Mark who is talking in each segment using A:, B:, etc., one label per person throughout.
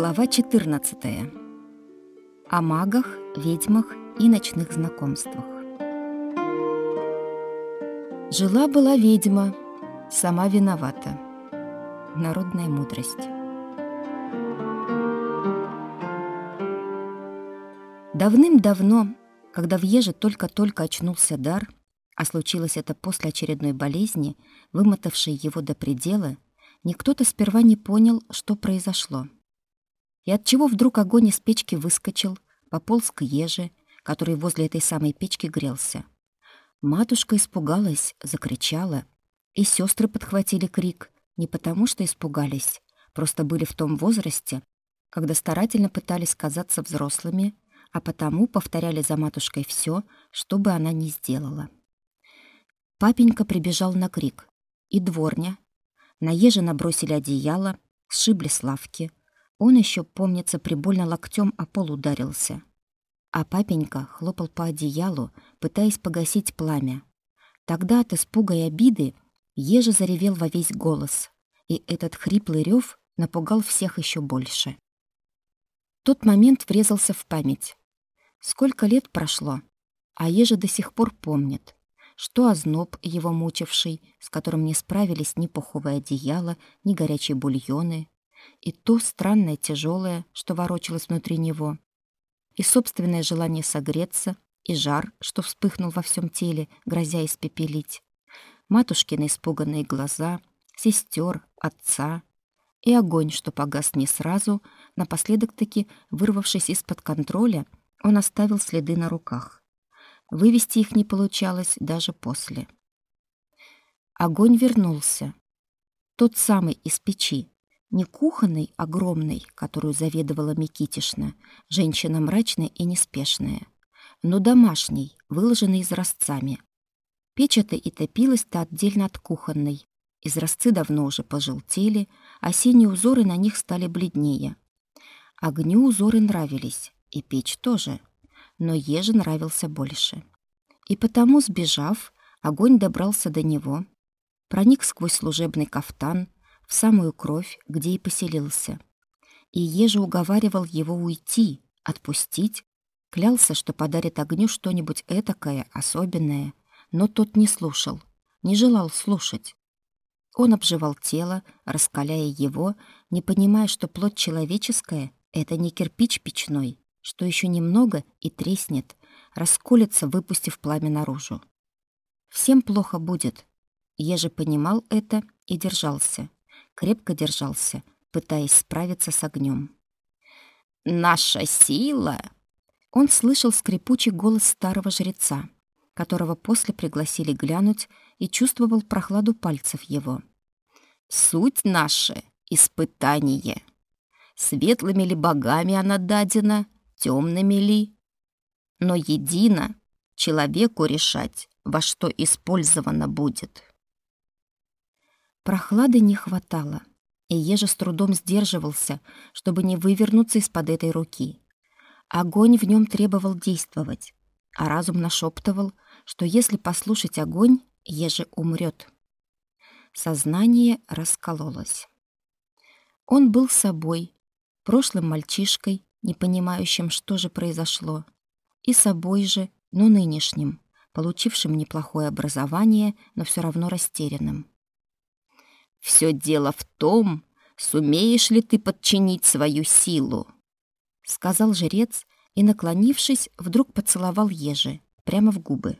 A: Глава 14. О магах, ведьмах и ночных знакомствах. Жила-была ведьма, сама виновата. Народная мудрость. Давным-давно, когда в Еже только-только очнулся дар, а случилось это после очередной болезни, вымотавшей его до предела, никто-то сперва не понял, что произошло. И от чего вдруг огонь из печки выскочил, пополз к еже, который возле этой самой печки грелся. Матушка испугалась, закричала, и сестры подхватили крик, не потому что испугались, просто были в том возрасте, когда старательно пытались казаться взрослыми, а потому повторяли за матушкой все, что бы она ни сделала. Папенька прибежал на крик. И дворня. На еже набросили одеяло, сшибли с лавки. Он еще, помнится, прибольно локтем о пол ударился. А папенька хлопал по одеялу, пытаясь погасить пламя. Тогда от испуга и обиды еже заревел во весь голос, и этот хриплый рев напугал всех еще больше. Тот момент врезался в память. Сколько лет прошло, а еже до сих пор помнит что озноб его мучивший, с которым не справились ни пуховое одеяло, ни горячие бульоны, и то странное тяжелое, что ворочалось внутри него, и собственное желание согреться, и жар, что вспыхнул во всем теле, грозя испепелить, матушкины испуганные глаза, сестер, отца, и огонь, что погас не сразу, напоследок-таки, вырвавшись из-под контроля, он оставил следы на руках. Вывести их не получалось даже после. Огонь вернулся. Тот самый из печи, не кухонный, огромный, которую заведовала Микитишна, женщина мрачная и неспешная, но домашний, выложенный изразцами. Печь эта и топилась-то отдельно от кухонной. Изразцы давно уже пожелтели, осенние узоры на них стали бледнее. Огню узоры нравились, и печь тоже но еже нравился больше. И потому, сбежав, огонь добрался до него, проник сквозь служебный кафтан в самую кровь, где и поселился. И еже уговаривал его уйти, отпустить, клялся, что подарит огню что-нибудь этакое, особенное, но тот не слушал, не желал слушать. Он обживал тело, раскаляя его, не понимая, что плоть человеческая — это не кирпич печной, что еще немного и треснет, расколется, выпустив пламя наружу. Всем плохо будет. Я же понимал это и держался, крепко держался, пытаясь справиться с огнем. «Наша сила!» Он слышал скрипучий голос старого жреца, которого после пригласили глянуть и чувствовал прохладу пальцев его. «Суть наша — испытание. Светлыми ли богами она дадена, темными ли. Но едино человеку решать, во что использовано будет. Прохлады не хватало, и Ежа с трудом сдерживался, чтобы не вывернуться из-под этой руки. Огонь в нем требовал действовать, а разум нашептывал, что если послушать огонь, Еже умрет. Сознание раскололось. Он был собой, прошлым мальчишкой, не понимающим, что же произошло, и собой же, но нынешним, получившим неплохое образование, но все равно растерянным. Все дело в том, сумеешь ли ты подчинить свою силу, сказал жрец и, наклонившись, вдруг поцеловал Ежи прямо в губы.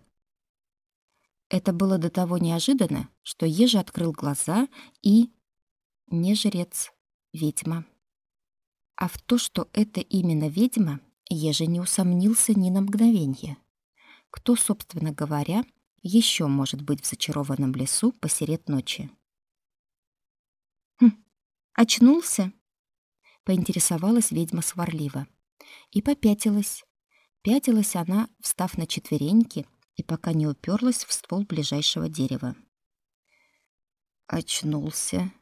A: Это было до того неожиданно, что Ежи открыл глаза и не жрец, ведьма. А в то, что это именно ведьма, Еже не усомнился ни на мгновение. Кто, собственно говоря, еще может быть в зачарованном лесу посеред ночи? «Хм, очнулся?» — поинтересовалась ведьма сварливо. И попятилась. Пятилась она, встав на четвереньки, и пока не уперлась в ствол ближайшего дерева. «Очнулся»,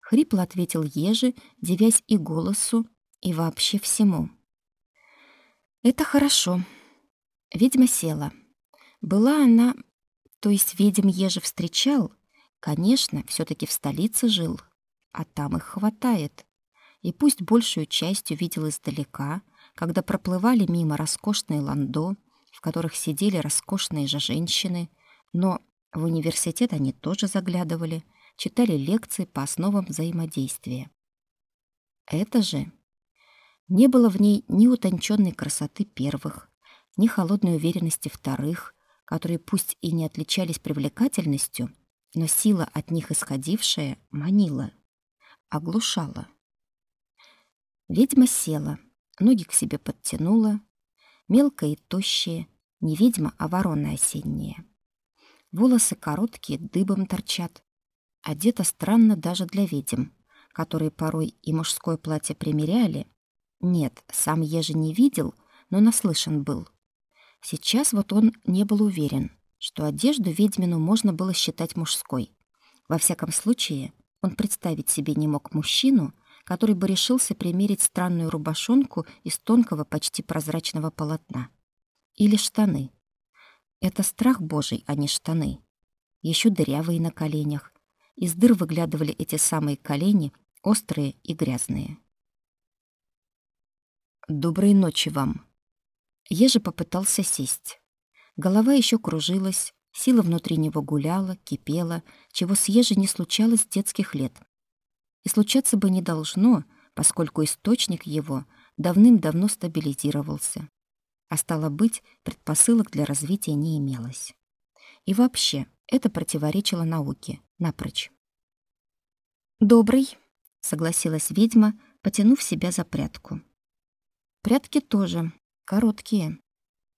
A: Хрипло ответил Ежи, девясь и голосу, и вообще всему. Это хорошо. Ведьма села. Была она, то есть ведьм Ежи встречал, конечно, все таки в столице жил, а там их хватает. и пусть большую часть увидел издалека, когда проплывали мимо роскошные ландо, в которых сидели роскошные же женщины, но в университет они тоже заглядывали, читали лекции по основам взаимодействия. Это же не было в ней ни утонченной красоты первых, ни холодной уверенности вторых, которые пусть и не отличались привлекательностью, но сила от них исходившая манила, оглушала. Ведьма села, ноги к себе подтянула, мелкая и тощая, не ведьма, а ворона осенняя. Волосы короткие, дыбом торчат. Одета странно даже для ведьм, которые порой и мужское платье примеряли, нет, сам Ежи не видел, но наслышан был. Сейчас вот он не был уверен, что одежду ведьмину можно было считать мужской. Во всяком случае, он представить себе не мог мужчину, который бы решился примерить странную рубашонку из тонкого, почти прозрачного полотна. Или штаны. Это страх божий, а не штаны. Еще дырявые на коленях. Из дыр выглядывали эти самые колени, острые и грязные. Доброй ночи вам. Ежи попытался сесть. Голова еще кружилась, сила внутри него гуляла, кипела, чего с Ежи не случалось с детских лет. И случаться бы не должно, поскольку источник его давным-давно стабилизировался. А стало быть, предпосылок для развития не имелось. И вообще, это противоречило науке, напрочь. «Добрый», — согласилась ведьма, потянув себя за прядку. Прятки тоже короткие.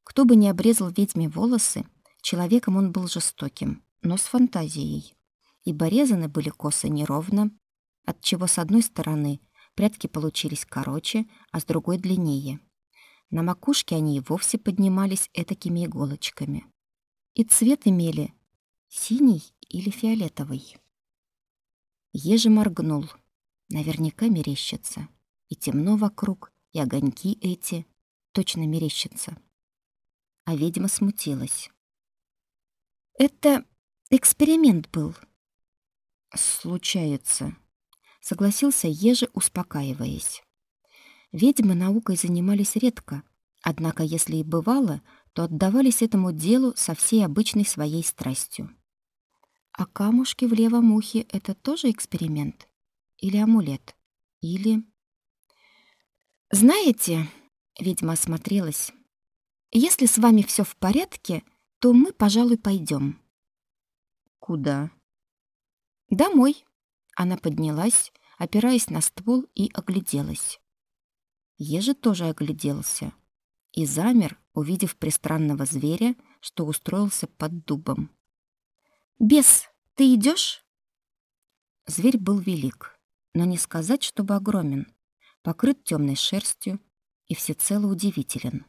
A: Кто бы ни обрезал ведьме волосы, человеком он был жестоким, но с фантазией. И резаны были косы неровно, отчего с одной стороны прятки получились короче, а с другой длиннее. На макушке они и вовсе поднимались этакими иголочками. И цвет имели синий или фиолетовый. Еже моргнул. Наверняка мерещится. И темно вокруг, и огоньки эти точно мерещатся. А ведьма смутилась. Это эксперимент был. Случается, согласился Еже, успокаиваясь. Ведьмы наукой занимались редко, однако если и бывало, то отдавались этому делу со всей обычной своей страстью. А камушки в левом ухе — это тоже эксперимент? Или амулет? Или... «Знаете...» — ведьма осмотрелась. «Если с вами все в порядке, то мы, пожалуй, пойдем. «Куда?» «Домой». Она поднялась, опираясь на ствол, и огляделась. Ежи тоже огляделся и замер, увидев пристранного зверя, что устроился под дубом. «Бес, ты идешь? Зверь был велик, но не сказать, чтобы огромен покрыт темной шерстью и всецело удивителен.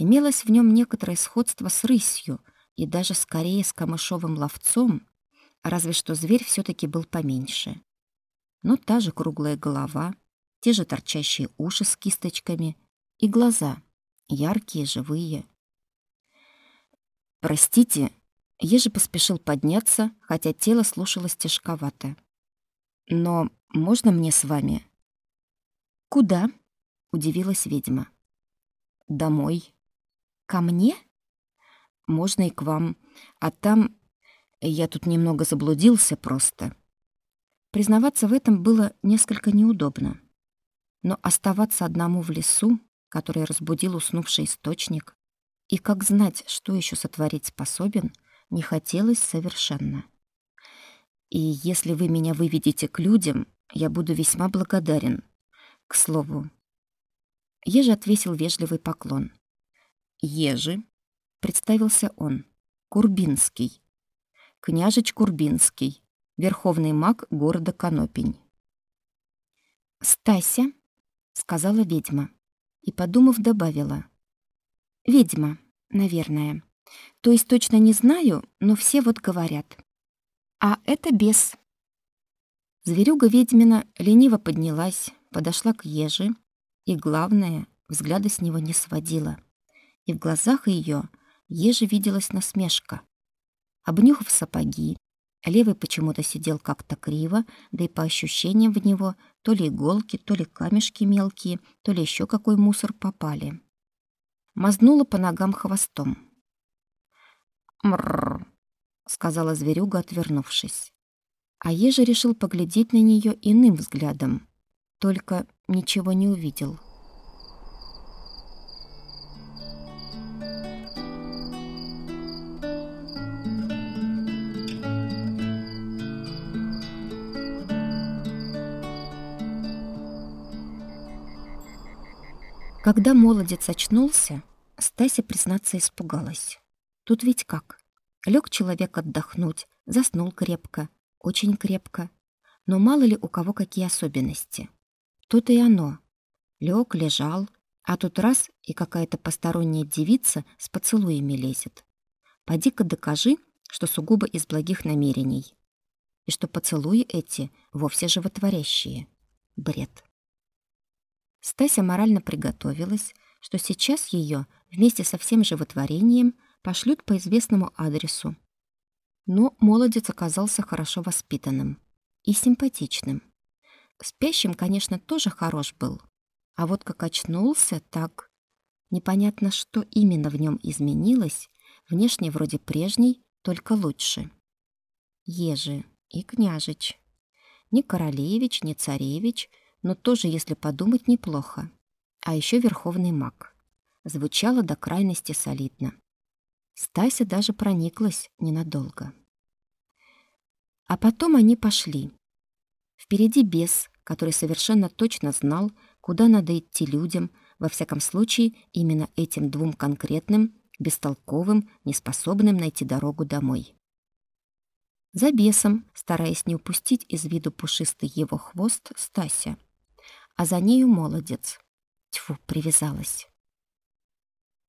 A: Имелось в нем некоторое сходство с рысью и даже скорее с камышовым ловцом, разве что зверь все таки был поменьше. Но та же круглая голова, те же торчащие уши с кисточками и глаза, яркие, живые. «Простите», Ежи поспешил подняться, хотя тело слушалось тяжковато. «Но можно мне с вами?» «Куда?» — удивилась ведьма. «Домой». «Ко мне?» «Можно и к вам. А там... Я тут немного заблудился просто». Признаваться в этом было несколько неудобно. Но оставаться одному в лесу, который разбудил уснувший источник, и как знать, что еще сотворить способен, не хотелось совершенно. И если вы меня выведете к людям, я буду весьма благодарен, к слову. Ежи отвесил вежливый поклон. Ежи, представился он, Курбинский. Княжич Курбинский, верховный маг города Конопень. «Стася», — сказала ведьма, и, подумав, добавила. «Ведьма, наверное. То есть точно не знаю, но все вот говорят. А это бес». Зверюга ведьмина лениво поднялась, подошла к Еже и, главное, взгляда с него не сводила. И в глазах ее Еже виделась насмешка. Обнюхав сапоги, Левый почему-то сидел как-то криво, да и по ощущениям в него то ли иголки, то ли камешки мелкие, то ли еще какой мусор попали. Мазнула по ногам хвостом. «Мрррр», — сказала зверюга, отвернувшись. А Ежи решил поглядеть на нее иным взглядом, только ничего не увидел. Когда молодец очнулся, Стася, признаться, испугалась. Тут ведь как? Лег человек отдохнуть, заснул крепко, очень крепко. Но мало ли у кого какие особенности. Тут и оно. Лег, лежал, а тут раз и какая-то посторонняя девица с поцелуями лезет. Поди-ка докажи, что сугубо из благих намерений. И что поцелуи эти вовсе животворящие. Бред. Стася морально приготовилась, что сейчас ее вместе со всем животворением пошлют по известному адресу. Но молодец оказался хорошо воспитанным и симпатичным. Спящим, конечно, тоже хорош был. А вот как очнулся, так... Непонятно, что именно в нем изменилось, внешне вроде прежней, только лучше. Ежи и княжич. Ни королевич, ни царевич — но тоже, если подумать, неплохо. А еще верховный маг. Звучало до крайности солидно. Стася даже прониклась ненадолго. А потом они пошли. Впереди бес, который совершенно точно знал, куда надо идти людям, во всяком случае, именно этим двум конкретным, бестолковым, неспособным найти дорогу домой. За бесом, стараясь не упустить из виду пушистый его хвост, Стася — а за нею молодец. Тьфу, привязалась.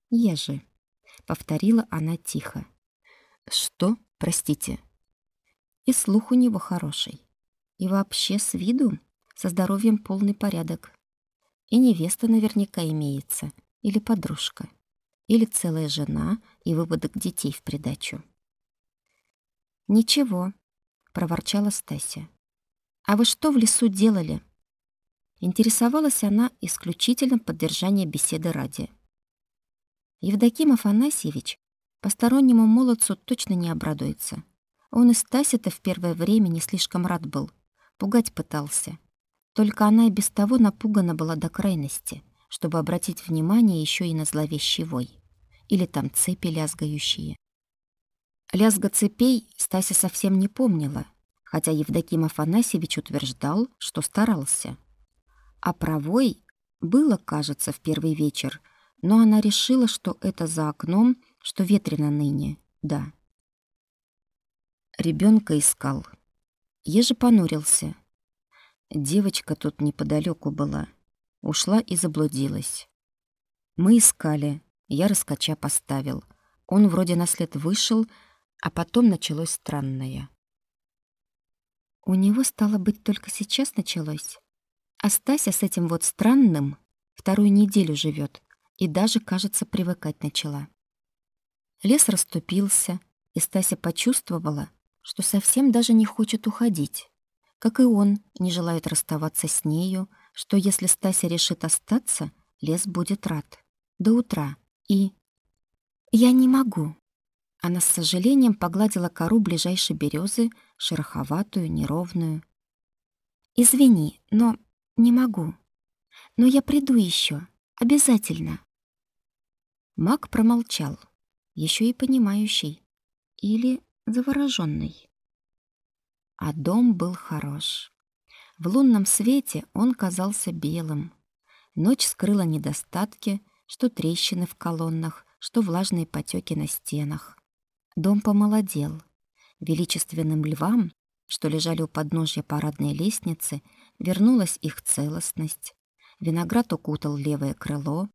A: «Ежи», — повторила она тихо. «Что? Простите». И слух у него хороший. И вообще с виду со здоровьем полный порядок. И невеста наверняка имеется, или подружка, или целая жена и выводок детей в придачу. «Ничего», — проворчала Стася. «А вы что в лесу делали?» Интересовалась она исключительно поддержания беседы ради. Евдоким Афанасьевич постороннему молодцу точно не обрадуется. Он и Стасе-то в первое время не слишком рад был, пугать пытался. Только она и без того напугана была до крайности, чтобы обратить внимание еще и на зловещий вой. Или там цепи лязгающие. Лязга цепей Стася совсем не помнила, хотя Евдоким Афанасьевич утверждал, что старался. А провой было, кажется, в первый вечер, но она решила, что это за окном, что ветрено ныне, да. Ребенка искал. Еже понурился. Девочка тут неподалеку была. Ушла и заблудилась. Мы искали. Я раскача поставил. Он вроде на след вышел, а потом началось странное. У него, стало быть, только сейчас началось? А Стася с этим вот странным вторую неделю живет и даже, кажется, привыкать начала. Лес расступился, и Стася почувствовала, что совсем даже не хочет уходить. Как и он не желает расставаться с нею, что если Стася решит остаться, лес будет рад. До утра. И... «Я не могу». Она с сожалением погладила кору ближайшей березы, шероховатую, неровную. «Извини, но не могу. Но я приду еще. Обязательно. Мак промолчал, еще и понимающий. Или завороженный. А дом был хорош. В лунном свете он казался белым. Ночь скрыла недостатки, что трещины в колоннах, что влажные потеки на стенах. Дом помолодел. Величественным львам, что лежали у подножья парадной лестницы, Вернулась их целостность. Виноград укутал левое крыло,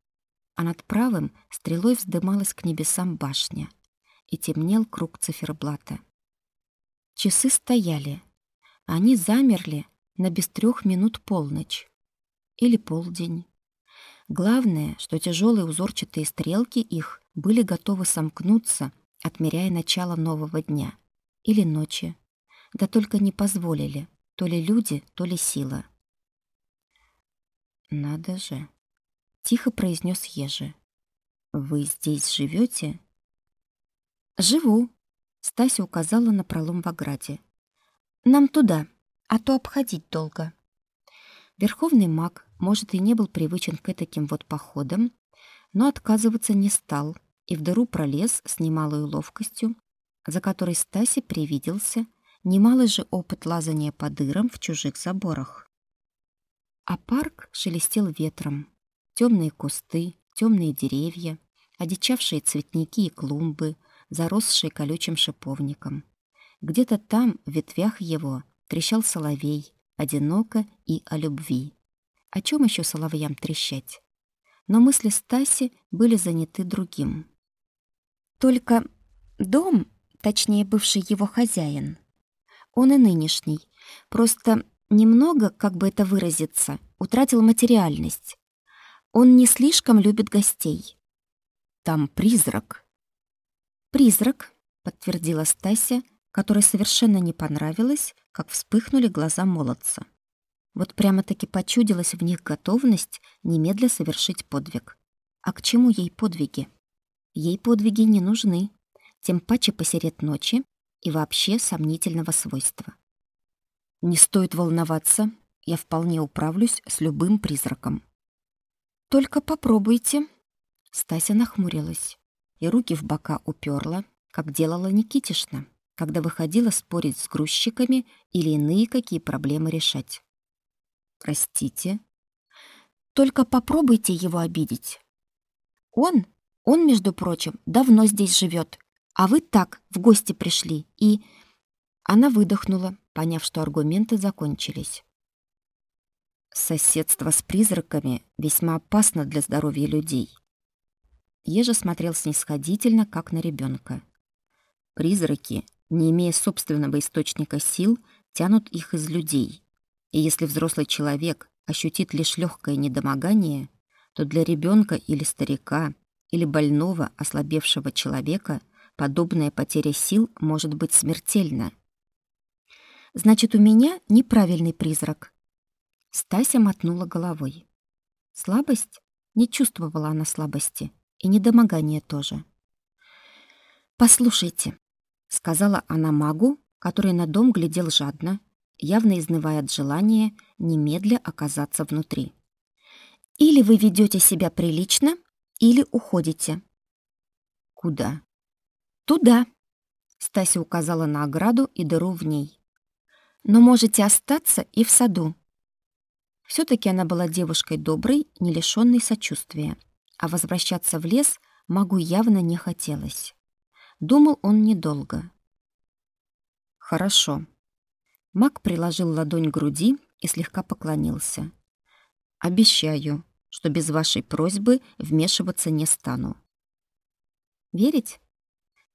A: а над правым стрелой вздымалась к небесам башня, и темнел круг циферблата. Часы стояли. Они замерли на без трех минут полночь. Или полдень. Главное, что тяжелые узорчатые стрелки их были готовы сомкнуться, отмеряя начало нового дня или ночи. Да только не позволили. То ли люди, то ли сила. «Надо же!» — тихо произнес Ежи. «Вы здесь живете? «Живу», — Стася указала на пролом в ограде. «Нам туда, а то обходить долго». Верховный маг, может, и не был привычен к таким вот походам, но отказываться не стал и в дыру пролез с немалой ловкостью, за которой Стасе привиделся немалый же опыт лазания по дырам в чужих заборах. А парк шелестел ветром. Темные кусты, темные деревья, одичавшие цветники и клумбы, заросшие колючим шиповником. Где-то там, в ветвях его, трещал соловей, одиноко и о любви. О чем еще соловьям трещать? Но мысли Стаси были заняты другим. Только дом, точнее бывший его хозяин, он и нынешний, просто немного, как бы это выразиться, утратил материальность. Он не слишком любит гостей. Там призрак. Призрак, подтвердила Стася, которой совершенно не понравилось, как вспыхнули глаза молодца. Вот прямо-таки почудилась в них готовность немедля совершить подвиг. А к чему ей подвиги? Ей подвиги не нужны, тем паче посеред ночи и вообще сомнительного свойства. Не стоит волноваться, я вполне управлюсь с любым призраком. Только попробуйте. Стася нахмурилась и руки в бока уперла, как делала Никитишна когда выходила спорить с грузчиками или иные какие проблемы решать. Простите. Только попробуйте его обидеть. Он, он, между прочим, давно здесь живет, а вы так в гости пришли и она выдохнула, поняв, что аргументы закончились. Соседство с призраками весьма опасно для здоровья людей. Ежа смотрел снисходительно, как на ребенка. Призраки не имея собственного источника сил, тянут их из людей. И если взрослый человек ощутит лишь легкое недомогание, то для ребенка или старика, или больного, ослабевшего человека подобная потеря сил может быть смертельна. Значит, у меня неправильный призрак. Стася мотнула головой. Слабость? Не чувствовала она слабости, и недомогание тоже. Послушайте, сказала она магу, который на дом глядел жадно, явно изнывая от желания немедля оказаться внутри. Или вы ведете себя прилично, или уходите. Куда? Туда. Стася указала на ограду и дыру в ней. Но можете остаться и в саду. все таки она была девушкой доброй, не лишённой сочувствия, а возвращаться в лес магу явно не хотелось. Думал он недолго. Хорошо. Мак приложил ладонь к груди и слегка поклонился. Обещаю, что без вашей просьбы вмешиваться не стану. Верить?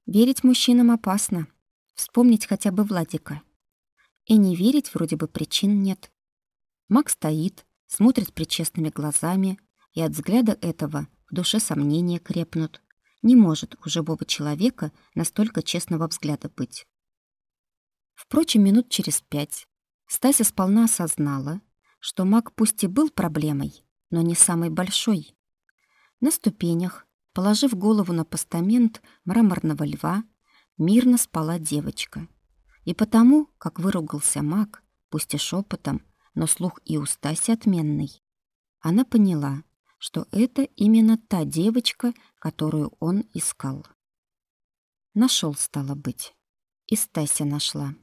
A: Верить мужчинам опасно. Вспомнить хотя бы Владика. И не верить вроде бы причин нет. Мак стоит, смотрит причестными глазами, и от взгляда этого в душе сомнения крепнут. Не может у живого человека настолько честного взгляда быть. Впрочем, минут через пять Стася сполна осознала, что маг пусть и был проблемой, но не самой большой. На ступенях, положив голову на постамент мраморного льва, мирно спала девочка. И потому, как выругался маг, пусть и шепотом, но слух и у Стаси отменный, она поняла, что это именно та девочка, которую он искал. Нашел, стало быть. И Стася нашла.